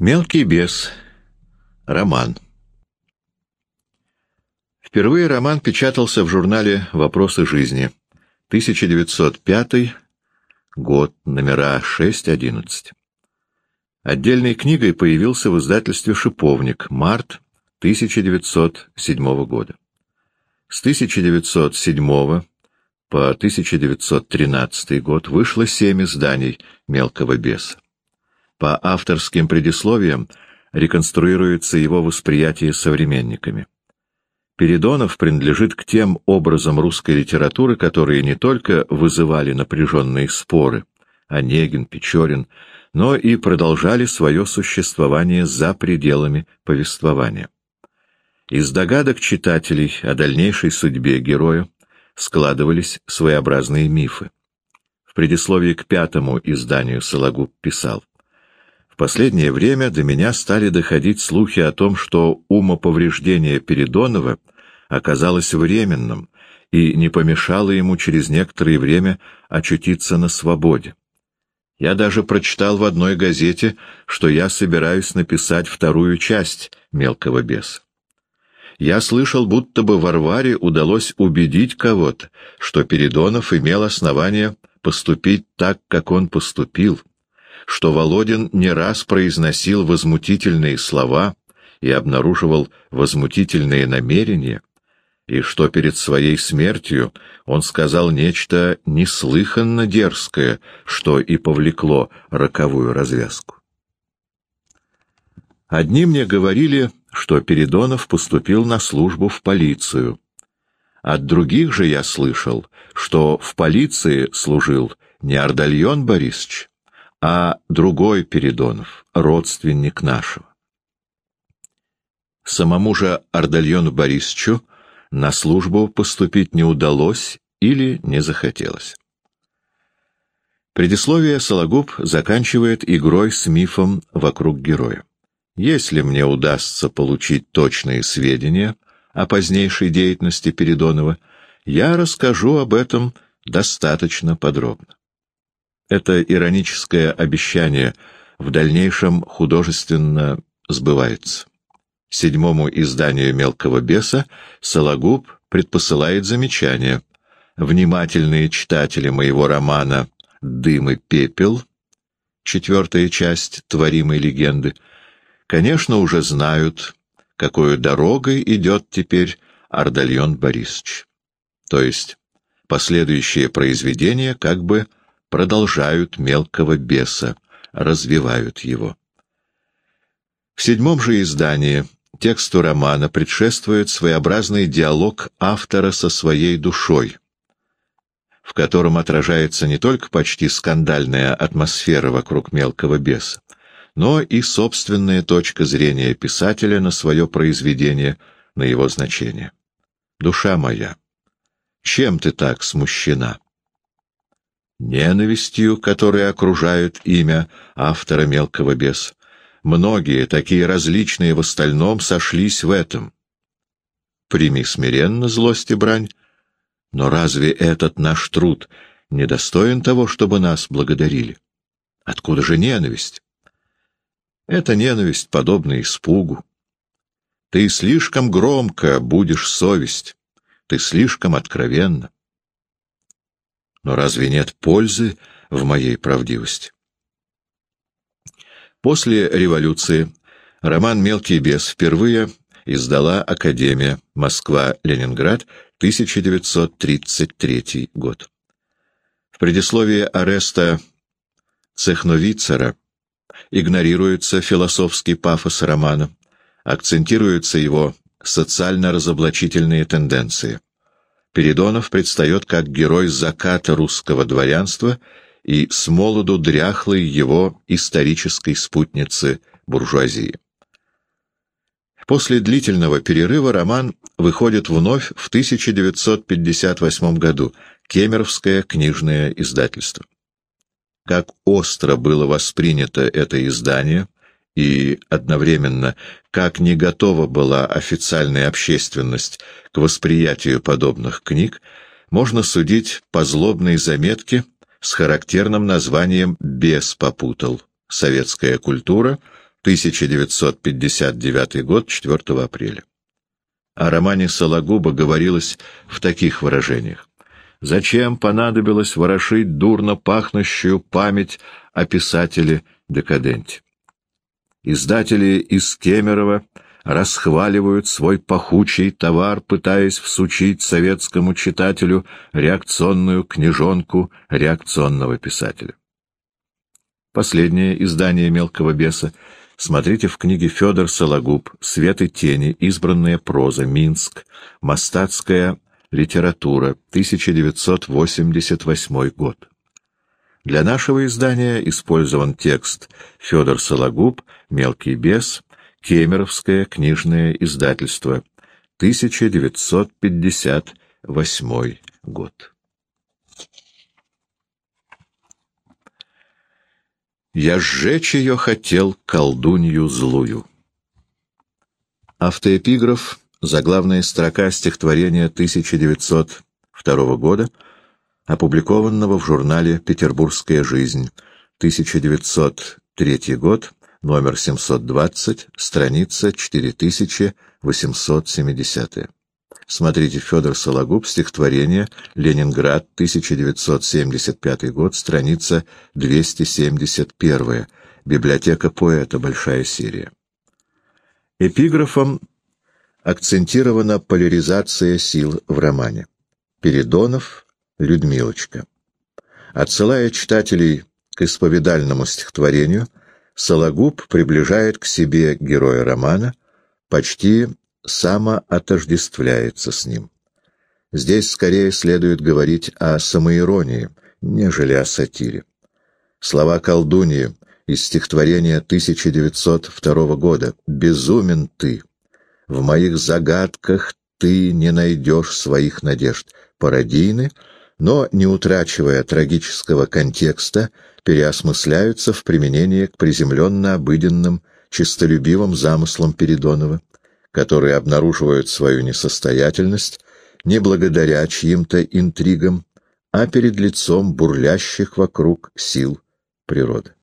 Мелкий бес. Роман. Впервые роман печатался в журнале «Вопросы жизни». 1905 год, номера 6-11. Отдельной книгой появился в издательстве «Шиповник», март 1907 года. С 1907 по 1913 год вышло семь изданий «Мелкого беса». По авторским предисловиям реконструируется его восприятие современниками. Передонов принадлежит к тем образам русской литературы, которые не только вызывали напряженные споры, Онегин, Печорин, но и продолжали свое существование за пределами повествования. Из догадок читателей о дальнейшей судьбе героя складывались своеобразные мифы. В предисловии к пятому изданию Сологуб писал в последнее время до меня стали доходить слухи о том, что умоповреждение Передонова оказалось временным и не помешало ему через некоторое время очутиться на свободе. Я даже прочитал в одной газете, что я собираюсь написать вторую часть «Мелкого беса». Я слышал, будто бы Варваре удалось убедить кого-то, что Передонов имел основание поступить так, как он поступил, что Володин не раз произносил возмутительные слова и обнаруживал возмутительные намерения, и что перед своей смертью он сказал нечто неслыханно дерзкое, что и повлекло роковую развязку. Одни мне говорили, что Передонов поступил на службу в полицию. От других же я слышал, что в полиции служил не Ардальон Борисович, а другой Передонов, родственник нашего. Самому же Ардальону Борисовичу на службу поступить не удалось или не захотелось. Предисловие Сологуб заканчивает игрой с мифом вокруг героя. Если мне удастся получить точные сведения о позднейшей деятельности Передонова, я расскажу об этом достаточно подробно. Это ироническое обещание в дальнейшем художественно сбывается. Седьмому изданию «Мелкого беса» Сологуб предпосылает замечание. Внимательные читатели моего романа «Дым и пепел», четвертая часть творимой легенды, конечно, уже знают, какой дорогой идет теперь Ардальон Борисович. То есть последующие произведения как бы продолжают мелкого беса, развивают его. В седьмом же издании тексту романа предшествует своеобразный диалог автора со своей душой, в котором отражается не только почти скандальная атмосфера вокруг мелкого беса, но и собственная точка зрения писателя на свое произведение, на его значение. «Душа моя, чем ты так смущена?» Ненавистью, которая окружает имя автора «Мелкого беса». Многие, такие различные в остальном, сошлись в этом. Прими смиренно злость и брань, но разве этот наш труд недостоин того, чтобы нас благодарили? Откуда же ненависть? Эта ненависть подобна испугу. Ты слишком громко будешь совесть, ты слишком откровенно. Но разве нет пользы в моей правдивости? После революции роман «Мелкий бес» впервые издала Академия Москва-Ленинград, 1933 год. В предисловии ареста Цехновицера игнорируется философский пафос романа, акцентируются его социально-разоблачительные тенденции. Передонов предстает как герой заката русского дворянства и с молоду дряхлой его исторической спутницы буржуазии. После длительного перерыва роман выходит вновь в 1958 году, Кемеровское книжное издательство. Как остро было воспринято это издание, и одновременно, как не готова была официальная общественность к восприятию подобных книг, можно судить по злобной заметке с характерным названием «Бес попутал. Советская культура. 1959 год, 4 апреля. О романе Сологуба говорилось в таких выражениях. Зачем понадобилось ворошить дурно пахнущую память о писателе-декаденте? Издатели из Кемерово расхваливают свой пахучий товар, пытаясь всучить советскому читателю реакционную книжонку реакционного писателя. Последнее издание «Мелкого беса» смотрите в книге Федор Сологуб «Свет и тени. Избранная проза. Минск. Мостатская литература. 1988 год». Для нашего издания использован текст Федор Сологуб «Мелкий бес», Кемеровское книжное издательство, 1958 год. Я сжечь ее хотел колдунью злую. Автоэпиграф, заглавная строка стихотворения 1902 года, опубликованного в журнале «Петербургская жизнь», 1903 год, номер 720, страница 4870. Смотрите Федор Сологуб, стихотворение, Ленинград, 1975 год, страница 271, библиотека поэта, большая серия. Эпиграфом акцентирована поляризация сил в романе. Передонов, Людмилочка. Отсылая читателей к исповедальному стихотворению, Сологуб приближает к себе героя романа, почти самоотождествляется с ним. Здесь скорее следует говорить о самоиронии, нежели о сатире. Слова колдуньи из стихотворения 1902 года «Безумен ты! В моих загадках ты не найдешь своих надежд» пародийны — но, не утрачивая трагического контекста, переосмысляются в применении к приземленно-обыденным, чистолюбивым замыслам Передонова, которые обнаруживают свою несостоятельность не благодаря чьим-то интригам, а перед лицом бурлящих вокруг сил природы.